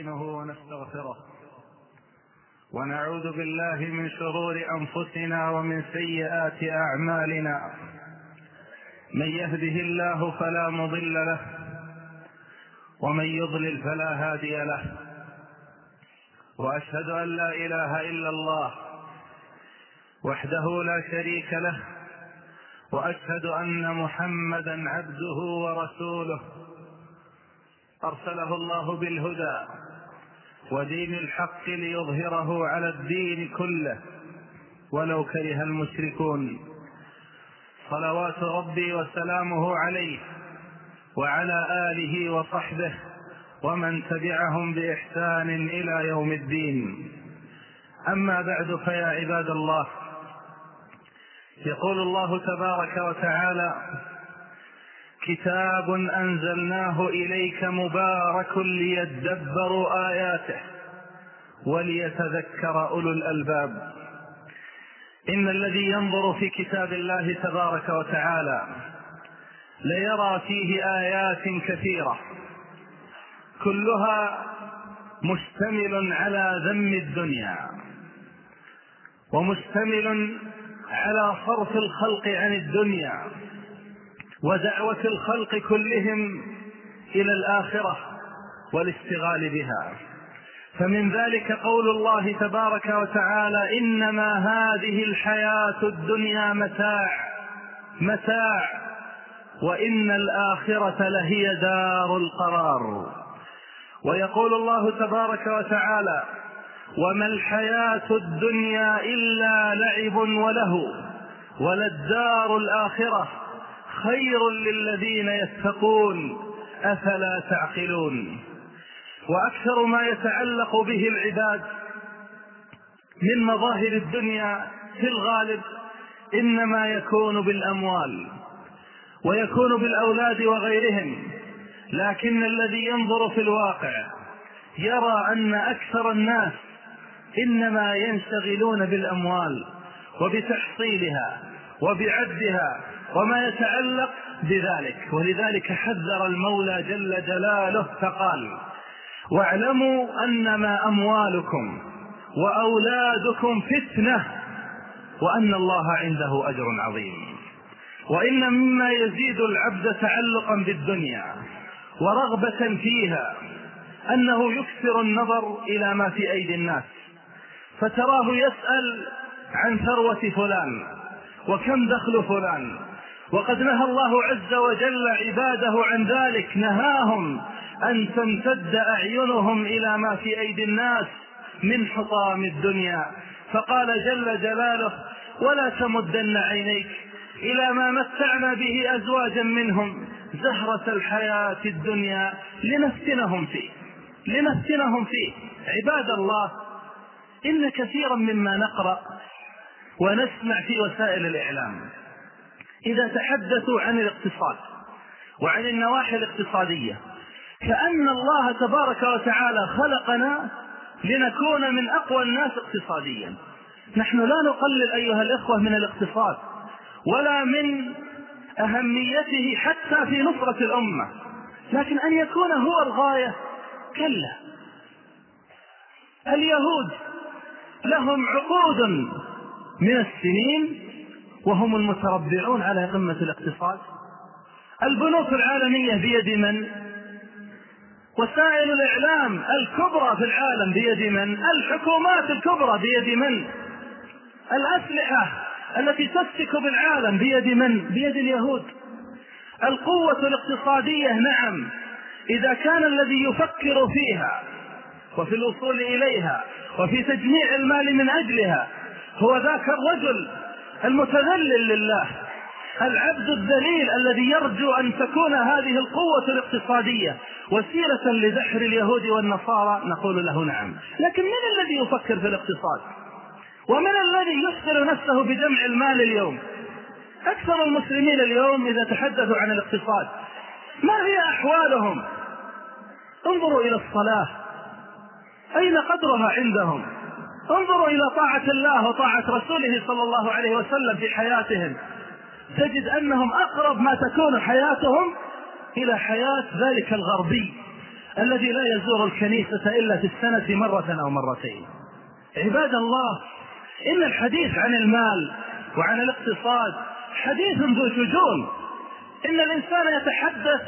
ونستعينه ونستغفره. ونعوذ بالله من شرور أنفسنا ومن سيئات أعمالنا. من يهده الله فلا مضل له ومن يضلل فلا هادي له. وأشهد أن لا إله إلا الله وحده لا شريك له وأشهد أن محمدا عبده ورسوله. أرسله الله بالهدى. ودين الحق ليظهره على الدين كله. ولو كره المشركون. صلوات ربي وسلامه عليه وعلى آله وصحبه ومن تبعهم بإحسان إلى يوم الدين. أما بعد فيا عباد الله. يقول الله تبارك وتعالى كتاب أنزلناه إليك مبارك ليدبروا آياته وليتذكر أولو الألباب. إن الذي ينظر في كتاب الله تبارك وتعالى ليرى فيه آيات كثيرة كلها مشتمل على ذم الدنيا ومشتمل على صرف الخلق عن الدنيا ودعوة الخلق كلهم إلى الآخرة والاشتغال بها. فمن ذلك قول الله تبارك وتعالى إنما هذه الحياة الدنيا متاع متاع وإن الآخرة لهي دار القرار. ويقول الله تبارك وتعالى وما الحياة الدنيا إلا لعب وله وللدار الآخرة خير للذين يتقون أفلا تعقلون؟ وأكثر ما يتعلق به العباد من مظاهر الدنيا في الغالب إنما يكون بالأموال ويكون بالأولاد وغيرهم لكن الذي ينظر في الواقع يرى أن أكثر الناس إنما ينشغلون بالأموال وبتحصيلها وبعدها وما يتعلق بذلك. ولذلك حذر المولى جل جلاله فقال واعلموا أنما أموالكم وأولادكم فتنة وأن الله عنده أجر عظيم. وإن مما يزيد العبد تعلقا بالدنيا ورغبة فيها أنه يكثر النظر إلى ما في أيدي الناس فتراه يسأل عن ثروة فلان وكم دخل فلان وقد نهى الله عز وجل عباده عن ذلك نهاهم أن تمتد أعينهم إلى ما في أيدي الناس من حطام الدنيا. فقال جل جلاله ولا تمدن عينيك إلى ما متعنا به أزواجا منهم زهرة الحياة الدنيا لنفتنهم فيه لنفتنهم فيه. عباد الله إن كثيرا مما نقرأ ونسمع في وسائل الإعلام إذا تحدثوا عن الاقتصاد وعن النواحي الاقتصادية كأن الله تبارك وتعالى خلقنا لنكون من أقوى الناس اقتصاديا. نحن لا نقلل أيها الإخوة من الاقتصاد ولا من أهميته حتى في نصرة الأمة. لكن أن يكون هو الغاية كلا. اليهود لهم عقود من السنين وهم المتربعون على قمة الاقتصاد البنوك العالمية بيد من؟ وسائل الإعلام الكبرى في العالم بيد من؟ الحكومات الكبرى بيد من؟ الأسلحة التي تسفك بالعالم بيد من؟ بيد اليهود القوة الاقتصادية نعم إذا كان الذي يفكر فيها وفي الوصول إليها وفي تجميع المال من أجلها هو ذاك الرجل المتذلل لله العبد الذليل الذي يرجو أن تكون هذه القوة الاقتصادية وسيلة لدحر اليهود والنصارى؟ نقول له نعم. لكن من الذي يفكر في الاقتصاد؟ ومن الذي يشغل نفسه بجمع المال اليوم؟ أكثر المسلمين اليوم إذا تحدثوا عن الاقتصاد ما هي أحوالهم؟ انظروا إلى الصلاة. أين قدرها عندهم؟ انظروا إلى طاعة الله وطاعة رسوله صلى الله عليه وسلم في حياتهم. تجد أنهم أقرب ما تكون حياتهم إلى حياة ذلك الغربي الذي لا يزور الكنيسة إلا في السنة مرة أو مرتين. عباد الله إن الحديث عن المال وعن الاقتصاد حديث ذو شجون. إن الإنسان يتحدث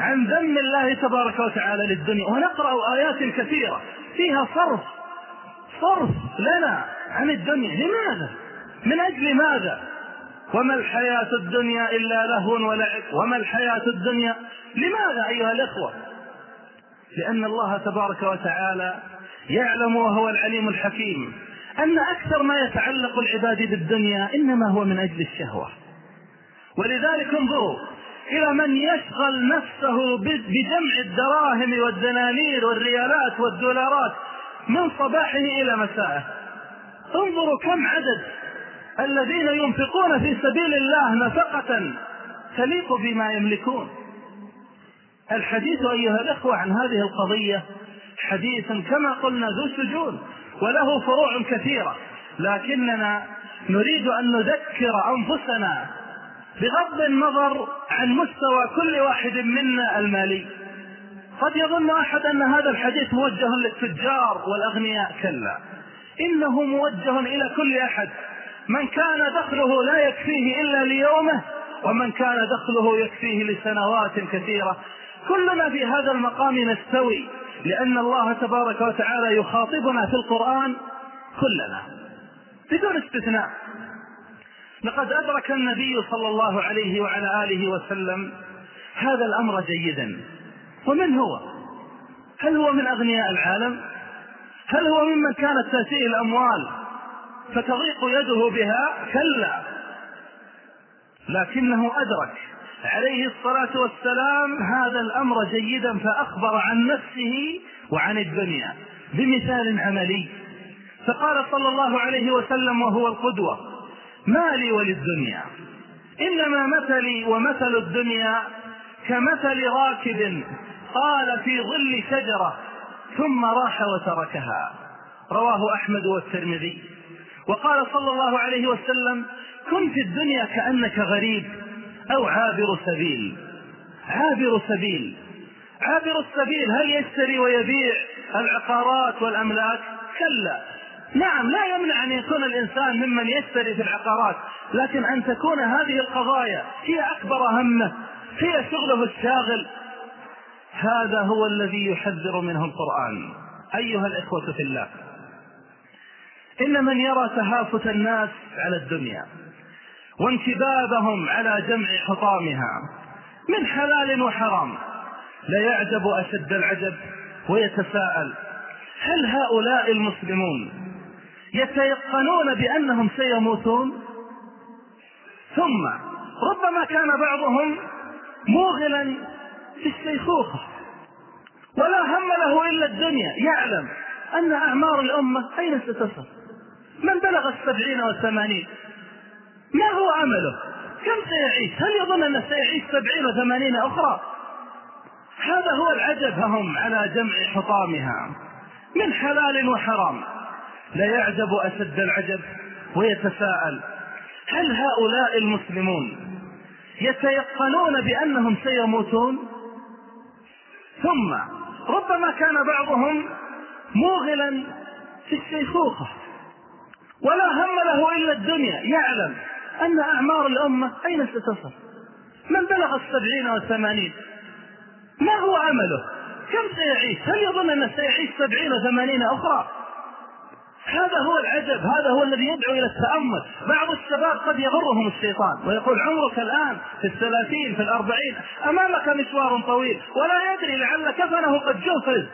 عن ذم الله تبارك وتعالى للدنيا. ونقرأ آيات كثيرة فيها صرف صرف لنا عن الدنيا لماذا؟ من أجل ماذا؟ وما الحياة الدنيا إلا لهو ولعب. وما الحياة الدنيا؟ لماذا أيها الإخوة؟ لأن الله تبارك وتعالى يعلم وهو العليم الحكيم أن أكثر ما يتعلق العباد بالدنيا إنما هو من أجل الشهوة. ولذلك انظروا إلى من يشغل نفسه بجمع الدراهم والدنانير والريالات والدولارات من صباحه إلى مسائه انظروا كم عدد الذين ينفقون في سبيل الله نفقة تليق بما يملكون. الحديث أيها الأخوة عن هذه القضية حديث كما قلنا ذو سجون وله فروع كثيرة. لكننا نريد أن نذكر أنفسنا بغض النظر عن مستوى كل واحد منا المالي. قد يظن أحد أن هذا الحديث موجه للتجار والأغنياء. كلا. إنه موجه إلى كل أحد. من كان دخله لا يكفيه إلا ليومه ومن كان دخله يكفيه لسنوات كثيرة. كلنا في هذا المقام نستوي لأن الله تبارك وتعالى يخاطبنا في القرآن كلنا بدون استثناء. لقد أدرك النبي صلى الله عليه وعلى آله وسلم هذا الأمر جيدا. ومن هو؟ هل هو من أغنياء العالم؟ هل هو ممن كانت تأتيه الأموال فتضيق يده بها؟ كلا. لكنه أدرك عليه الصلاة والسلام هذا الأمر جيدا فأخبر عن نفسه وعن الدنيا بمثال عملي. فقال صلى الله عليه وسلم وهو القدوة ما لي وللدنيا إنما مثلي ومثل الدنيا كمثل راكب قال في ظل شجرة ثم راح وتركها. رواه أحمد والترمذي. وقال صلى الله عليه وسلم كن في الدنيا كأنك غريب أو عابر سبيل. عابر سبيل. عابر السبيل هل يشتري ويبيع العقارات والأملاك؟ كلا. نعم لا يمنع أن يكون الإنسان ممن يشتري في العقارات لكن أن تكون هذه القضايا هي أكبر همه هي شغله الشاغل. هذا هو الذي يحذر منه القرآن. أيها الإخوة في الله إن من يرى تهافت الناس على الدنيا وانكبابهم على جمع حطامها من حلال وحرام ليعجب أشد العجب ويتساءل هل هؤلاء المسلمون يتيقنون بأنهم سيموتون؟ ثم ربما كان بعضهم موغلا في الشيخوخة. ولا هم له إلا الدنيا. يعلم أن أعمار الأمة أين ستصل؟ من بلغ السبعين والثمانين. ما هو عمله؟ كم سيعيش؟ هل يظن أنه سيعيش سبعين وثمانين أخرى؟ هذا هو العجب. هم على جمع حطامها. من حلال وحرام. لا يعجب أشد العجب ويتساءل هل هؤلاء المسلمون يتيقنون بأنهم سيموتون؟ ثم ربما كان بعضهم موغلا في الشيخوخة ولا هم له إلا الدنيا. يعلم أن أعمار الأمة أين ستصل؟ من بلغ السبعين والثمانين؟ ما هو عمله؟ كم سيعيش؟ هل يظن أنه سيعيش سبعين وثمانين أخرى؟ هذا هو العجب هذا هو الذي يدعو إلى التأمل. بعض الشباب قد يغرهم الشيطان ويقول عمرك الآن في الثلاثين في الأربعين أمامك مشوار طويل ولا يدري لعل كفنه قد جفز.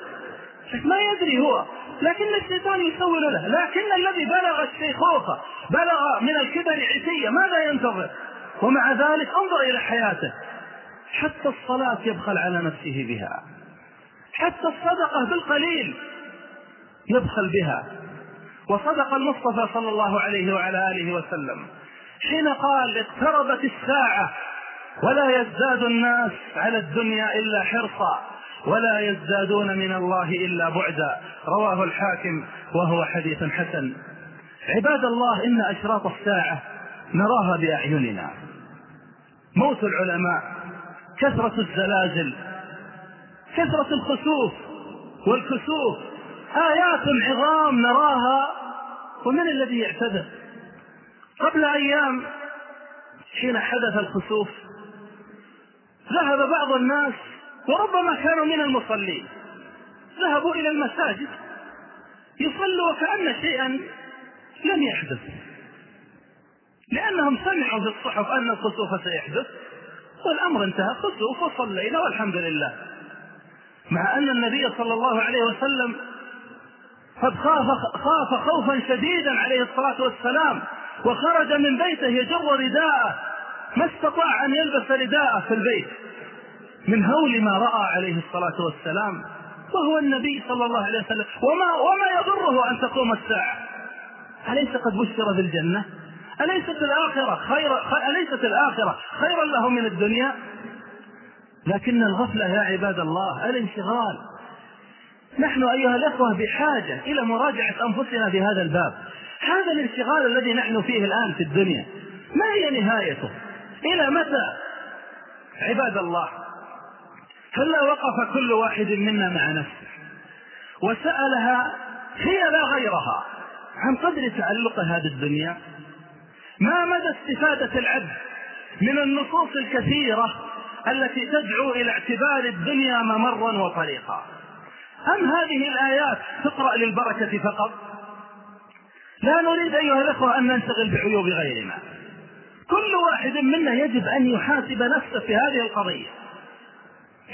ما يدري هو لكن الشيطان يسول له لكن الذي بلغ الشيخوخة بلغ من الكبر عتية ماذا ينتظر؟ ومع ذلك انظر إلى حياته. حتى الصلاة يبخل على نفسه بها. حتى الصدقة بالقليل يبخل بها. وصدق المصطفى صلى الله عليه وعلى آله وسلم. حين قال اقتربت الساعة ولا يزداد الناس على الدنيا إلا حرصا ولا يزدادون من الله إلا بعدا. رواه الحاكم وهو حديث حسن. عباد الله إن أشراط الساعة نراها بأعيننا. موت العلماء كثرة الزلازل كثرة الخسوف والكسوف. آيات عظام نراها ومن الذي يعتذر؟ قبل أيام حين حدث الخسوف ذهب بعض الناس وربما كانوا من المصلين. ذهبوا إلى المساجد يصلوا وكأن شيئا لم يحدث. لأنهم سمعوا في الصحف أن الخسوف سيحدث والأمر انتهى خسوف وصلينا والحمد لله. مع أن النبي صلى الله عليه وسلم قد خاف خاف خوفا شديدا عليه الصلاة والسلام وخرج من بيته يجر رداءه. ما استطاع أن يلبس رداءه في البيت. من هول ما رأى عليه الصلاة والسلام وهو النبي صلى الله عليه وسلم. وما وما يضره أن تقوم الساعة؟ أليس قد بشر بالجنة؟ أليست الآخرة خير أليست الآخرة خيرا له من الدنيا؟ لكن الغفلة يا عباد الله الانشغال. نحن أيها الأخوة بحاجة إلى مراجعة أنفسنا في هذا الباب. هذا الانشغال الذي نحن فيه الآن في الدنيا ما هي نهايته؟ إلى متى؟ عباد الله هلا وقف كل واحد منا مع نفسه وسألها هي لا غيرها عن قدر تعلق هذه الدنيا؟ ما مدى استفادة العبد من النصوص الكثيرة التي تدعو إلى اعتبار الدنيا ممرا وطريقا؟ أم هذه الآيات تقرأ للبركة فقط؟ لا نريد أيها الأخوة أن ننشغل بعيوب غيرنا. كل واحد منا يجب أن يحاسب نفسه في هذه القضية.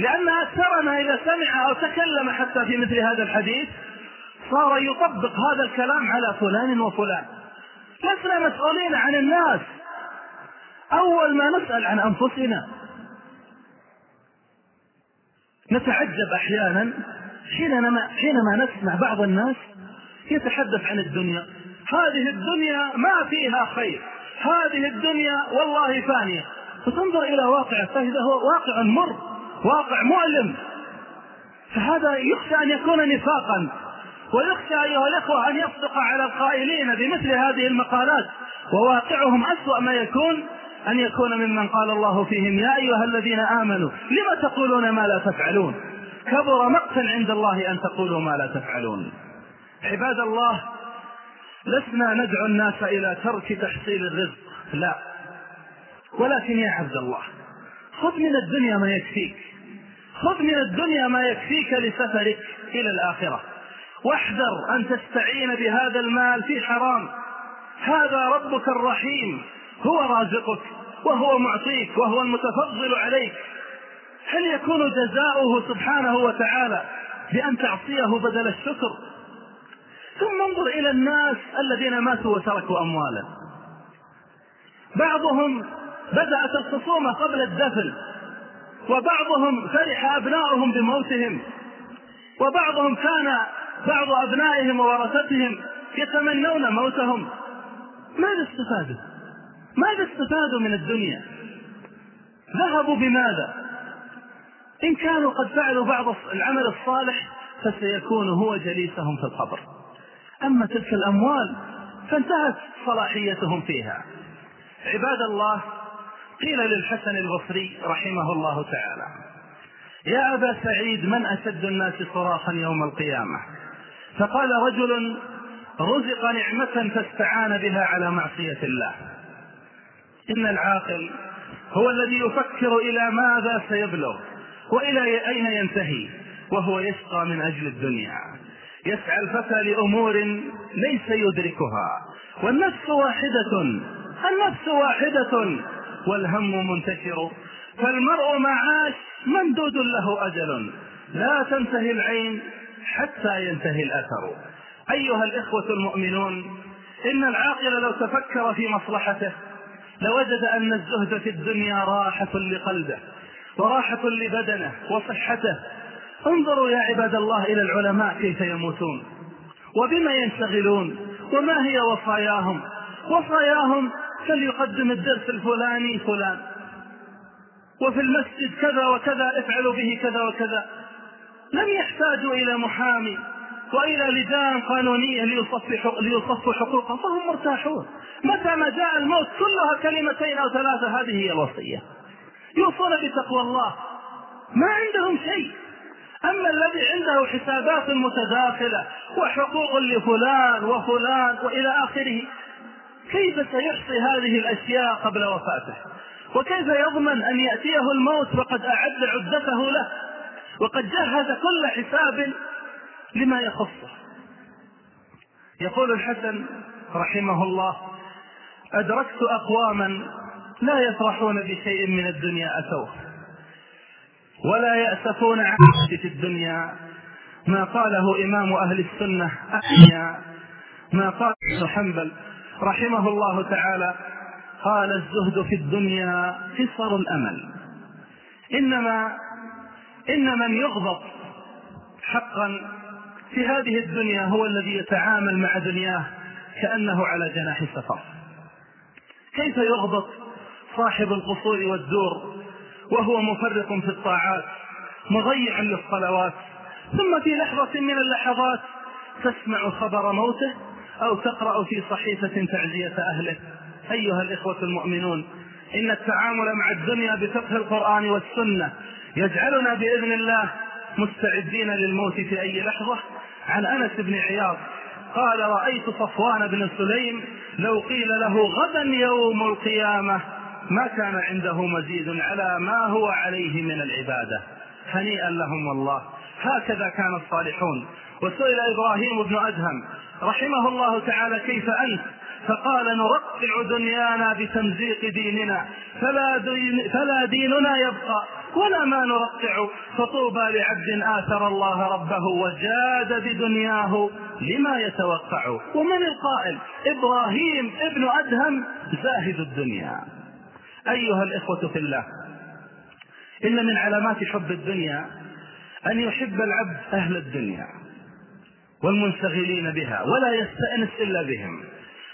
لأن أكثرنا إذا سمع أو تكلم حتى في مثل هذا الحديث صار يطبق هذا الكلام على فلان وفلان. لسنا مسؤولين عن الناس. أول ما نسأل عن أنفسنا. نتعجب أحيانا حينما حينما نسمع بعض الناس يتحدث عن الدنيا. هذه الدنيا ما فيها خير. هذه الدنيا والله فانية. وتنظر إلى واقعه فإذا هو واقع مر واقع مؤلم فهذا يخشى أن يكون نفاقا ويخشى أيها الأخوة أن يصدق على القائلين بمثل هذه المقالات. وواقعهم أسوأ ما يكون أن يكون ممن قال الله فيهم يا أيها الذين آمنوا لم تقولون ما لا تفعلون؟ كبر مقتا عند الله أن تقولوا ما لا تفعلون. عباد الله لسنا ندعو الناس إلى ترك تحصيل الرزق. لا. ولكن يا عبد الله خذ من الدنيا ما يكفيك. خذ من الدنيا ما يكفيك لسفرك إلى الآخرة. واحذر أن تستعين بهذا المال في حرام. هذا ربك الرحيم. هو رازقك وهو معطيك وهو المتفضل عليك. هل يكون جزاؤه سبحانه وتعالى بأن تعصيه بدل الشكر؟ ثم انظر إلى الناس الذين ماتوا وتركوا أموالا. بعضهم بدأت الخصومة قبل الدفن وبعضهم فرح أبناؤهم بموتهم وبعضهم كان بعض أبنائهم وورثتهم يتمنون موتهم. ماذا استفادوا؟ ماذا استفادوا من الدنيا؟ ذهبوا بماذا؟ إن كانوا قد فعلوا بعض العمل الصالح فسيكون هو جليسهم في القبر. أما تلك الأموال فانتهت صلاحيتهم فيها. عباد الله قيل للحسن البصري رحمه الله تعالى يا أبا سعيد من أشد الناس صراخا يوم القيامة؟ فقال رجل رزق نعمة فاستعان بها على معصية الله. إن العاقل هو الذي يفكر إلى ماذا سيبلغ. وإلى أين ينتهي؟ وهو يشقى من أجل الدنيا. يسعى الفتى لأمور ليس يدركها. والنفس واحدة النفس واحدة والهم منتشر. فالمرء معاش ممدود له أجل. لا تنتهي العين حتى ينتهي الأثر. أيها الإخوة المؤمنون إن العاقل لو تفكر في مصلحته لوجد أن الزهد في الدنيا راحة لقلبه. وراحة لبدنه وصحته. انظروا يا عباد الله إلى العلماء كيف يموتون. وبما ينشغلون. وما هي وصاياهم. وصاياهم فليقدم الدرس الفلاني فلان. وفي المسجد كذا وكذا افعلوا به كذا وكذا. لم يحتاجوا إلى محامي وإلى لجان قانونية ليصفوا حقوقهم. فهم مرتاحون. متى ما جاء الموت كلها كلمتين أو ثلاثة هذه هي الوصية. يوصون بتقوى الله. ما عندهم شيء. أما الذي عنده حسابات متداخلة وحقوق لفلان وفلان وإلى آخره كيف سيحصي هذه الأشياء قبل وفاته؟ وكيف يضمن أن يأتيه الموت وقد أعد عدته له؟ وقد جهز كل حساب لما يخصه. يقول الحسن رحمه الله أدركت أقواما لا يفرحون بشيء من الدنيا أتوه ولا يأسفون عن في الدنيا. ما قاله إمام أهل السنة أحيا ما قال ابن حنبل رحمه الله تعالى. قال الزهد في الدنيا قصر الأمل. إنما إن من يغضب حقا في هذه الدنيا هو الذي يتعامل مع دنياه كأنه على جناح سفر كيف يغضب؟ صاحب القصور والدور وهو مفرط في الطاعات مضيع للصلوات. ثم في لحظة من اللحظات تسمع خبر موته أو تقرأ في صحيفة تعزية أهله. أيها الإخوة المؤمنون إن التعامل مع الدنيا بفقه القرآن والسنة يجعلنا بإذن الله مستعدين للموت في أي لحظة. عن أنس بن عياض قال رأيت صفوان بن سليم لو قيل له غدا يوم القيامة. ما كان عنده مزيد على ما هو عليه من العبادة. هنيئا لهم والله. هكذا كان الصالحون. وسئل إبراهيم بن أدهم رحمه الله تعالى كيف أنت؟ فقال نرقع دنيانا بتمزيق ديننا فلا, دين فلا ديننا يبقى ولا ما نرقع. فطوبى لعبد آثر الله ربه وجاد بدنياه لما يتوقع. ومن القائل إبراهيم ابن أدهم زاهد الدنيا. أيها الإخوة في الله إن من علامات حب الدنيا أن يحب العبد أهل الدنيا والمنشغلين بها ولا يستأنس إلا بهم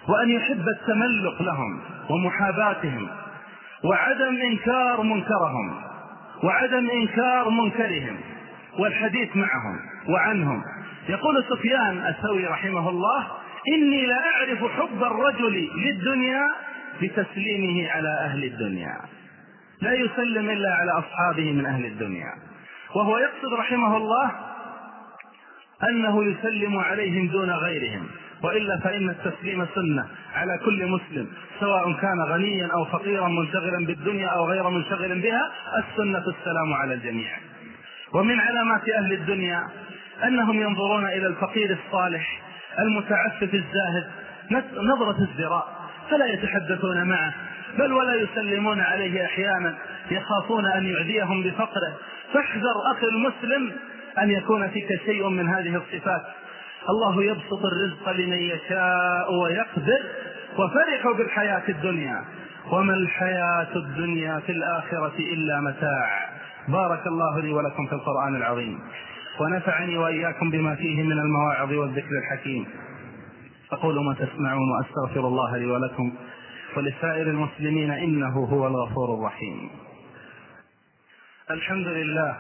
وأن يحب التملق لهم ومحاباتهم وعدم إنكار منكرهم وعدم إنكار منكرهم والحديث معهم وعنهم. يقول سفيان الثوري رحمه الله إني لا أعرف حب الرجل للدنيا بتسليمه على أهل الدنيا. لا يسلم إلا على أصحابه من أهل الدنيا. وهو يقصد رحمه الله أنه يسلم عليهم دون غيرهم. وإلا فإن التسليم سنة على كل مسلم سواء كان غنيا أو فقيرا منشغلا بالدنيا أو غير منشغل بها السنة السلام على الجميع. ومن علامات أهل الدنيا أنهم ينظرون إلى الفقير الصالح المتعفف الزاهد نظرة ازدراء فلا يتحدثون معه بل ولا يسلمون عليه أحيانا يخافون أن يعديهم بفقره. فاحذر أخي المسلم أن يكون فيك شيء من هذه الصفات. الله يبسط الرزق لمن يشاء ويقدر وفرحوا بالحياة الدنيا. وما الحياة الدنيا في الآخرة إلا متاع. بارك الله لي ولكم في القرآن العظيم. ونفعني وإياكم بما فيه من المواعظ والذكر الحكيم. أقول ما تسمعون وأستغفر الله لي ولكم. ولسائر المسلمين إنه هو الغفور الرحيم. الحمد لله.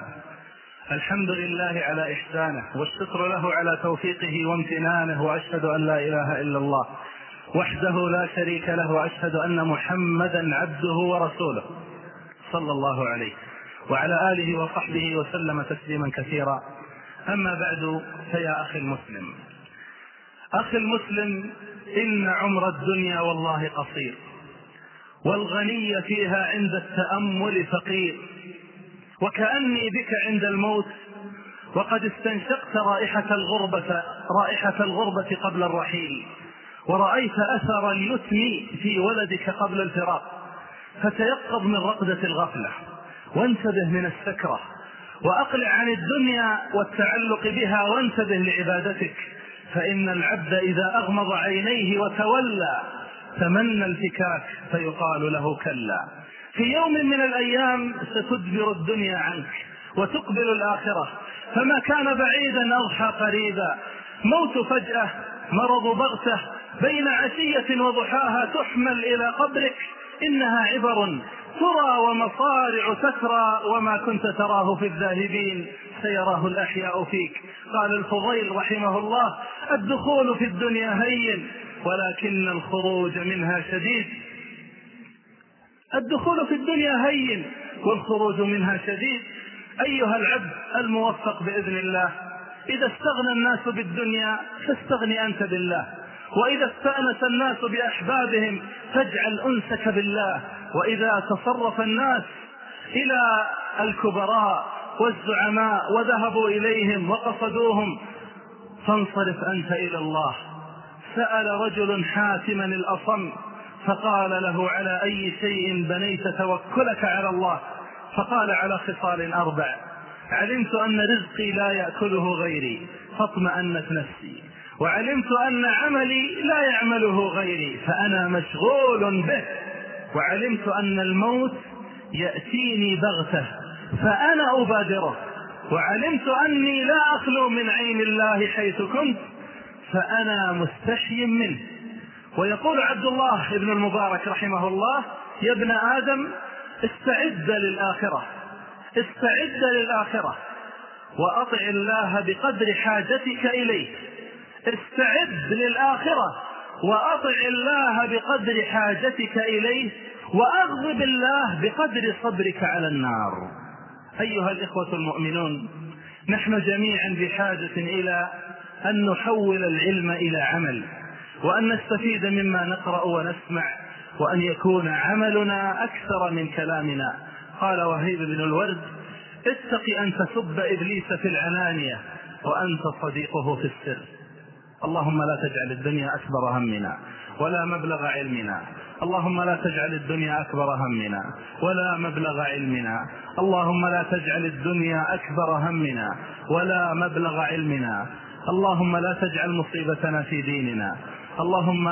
الحمد لله على إحسانه والشكر له على توفيقه وامتنانه وأشهد أن لا إله إلا الله. وحده لا شريك له وأشهد أن محمدا عبده ورسوله. صلى الله عليه. وعلى آله وصحبه وسلم تسليما كثيرا. أما بعد فيا أخي المسلم. أخي المسلم إن عمر الدنيا والله قصير والغني فيها عند التأمل فقير وكأني بك عند الموت وقد استنشقت رائحة الغربة رائحة الغربة قبل الرحيل ورأيت أثر اليتم في ولدك قبل الفراق فتيقظ من رقدة الغفلة وانتبه من السكرة وأقلع عن الدنيا والتعلق بها وانتبه لعبادتك فإن العبد إذا أغمض عينيه وتولى تمنى الفكاك فيقال له كلا. في يوم من الأيام ستدبر الدنيا عنك وتقبل الآخرة. فما كان بعيدا أضحى قريبا. موت فجأة مرض بغتة بين عشية وضحاها تحمل إلى قبرك. إنها عبر ترى ومصارع تترى وما كنت تراه في الذاهبين. سيراه الأحياء فيك. قال الفضيل رحمه الله الدخول في الدنيا هين ولكن الخروج منها شديد. الدخول في الدنيا هين والخروج منها شديد. أيها العبد الموفق بإذن الله إذا استغنى الناس بالدنيا فاستغني أنت بالله وإذا استأنس الناس بأحبابهم فاجعل أنسك بالله. وإذا تصرف الناس إلى الكبراء والزعماء وذهبوا إليهم وقصدوهم فانصرف أنت إلى الله. سأل رجل حاتما الأصم فقال له على أي شيء بنيت توكلك على الله؟ فقال على خصال أربع علمت أن رزقي لا يأكله غيري فاطمأنت نفسي. وعلمت أن عملي لا يعمله غيري فأنا مشغول به. وعلمت أن الموت يأتيني بغتة فأنا أبادره. وعلمت أني لا أخلو من عين الله حيث كنت فأنا مستحي منه. ويقول عبد الله بن المبارك رحمه الله يا ابن آدم استعد للآخرة استعد للآخرة وأطع الله بقدر حاجتك إليه. استعد للآخرة. وأطع الله بقدر حاجتك إليه وأغضب الله بقدر صبرك على النار. أيها الإخوة المؤمنون نحن جميعا بحاجة إلى أن نحول العلم إلى عمل وأن نستفيد مما نقرأ ونسمع وأن يكون عملنا أكثر من كلامنا. قال وهيب بن الورد اتق أن تسب إبليس في العلانية وأنت صديقه في السر. اللهم لا تجعل الدنيا أكبر همنا ولا مبلغ علمنا. اللهم لا تجعل الدنيا أكبر همنا ولا مبلغ علمنا. اللهم لا تجعل الدنيا أكبر همنا ولا مبلغ علمنا. اللهم لا تجعل مصيبتنا في ديننا. اللهم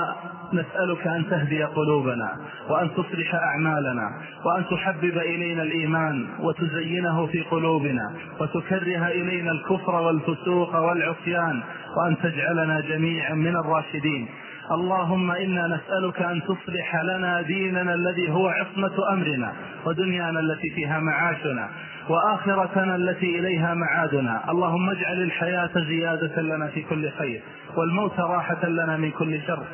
نسألك أن تهدي قلوبنا وأن تصلح أعمالنا وأن تحبب إلينا الإيمان وتزينه في قلوبنا وتكره إلينا الكفر والفسوق والعصيان وأن تجعلنا جميعا من الراشدين اللهم إنا نسألك أن تصلح لنا ديننا الذي هو عصمة أمرنا ودنيانا التي فيها معاشنا وآخرتنا التي إليها معادنا. اللهم اجعل الحياة زيادة لنا في كل خير والموت راحة لنا من كل شر.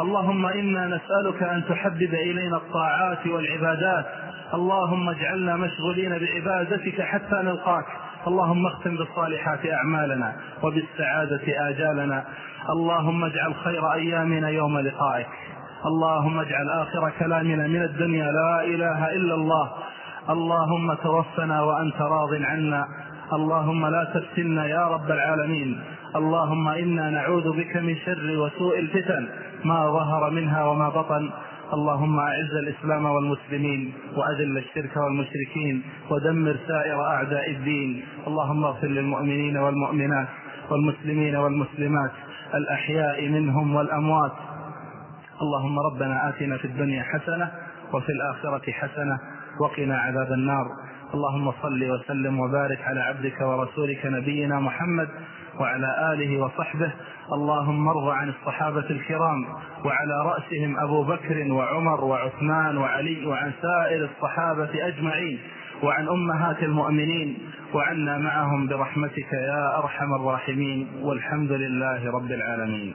اللهم إنا نسألك أن تحبب إلينا الطاعات والعبادات. اللهم اجعلنا مشغولين بعبادتك حتى نلقاك. اللهم اختم بالصالحات أعمالنا وبالسعادة آجالنا. اللهم اجعل خير أيامنا يوم لقائك. اللهم اجعل آخر كلامنا من الدنيا. لا إله إلا الله. اللهم توفنا وأنت راض عنا. اللهم لا تفتنا يا رب العالمين. اللهم إنا نعوذ بك من شر وسوء الفتن. ما ظهر منها وما بطن. اللهم أعز الإسلام والمسلمين وأذل الشرك والمشركين ودمر سائر أعداء الدين. اللهم اغفر للمؤمنين والمؤمنات والمسلمين والمسلمات الأحياء منهم والأموات. اللهم ربنا آتنا في الدنيا حسنة وفي الآخرة حسنة وقنا عذاب النار. اللهم صل وسلم وبارك على عبدك ورسولك نبينا محمد وعلى آله وصحبه اللهم ارض عن الصحابة الكرام وعلى رأسهم أبو بكر وعمر وعثمان وعلي وعن سائر الصحابة أجمعين وعن أمهات المؤمنين وعنا معهم برحمتك يا أرحم الراحمين والحمد لله رب العالمين.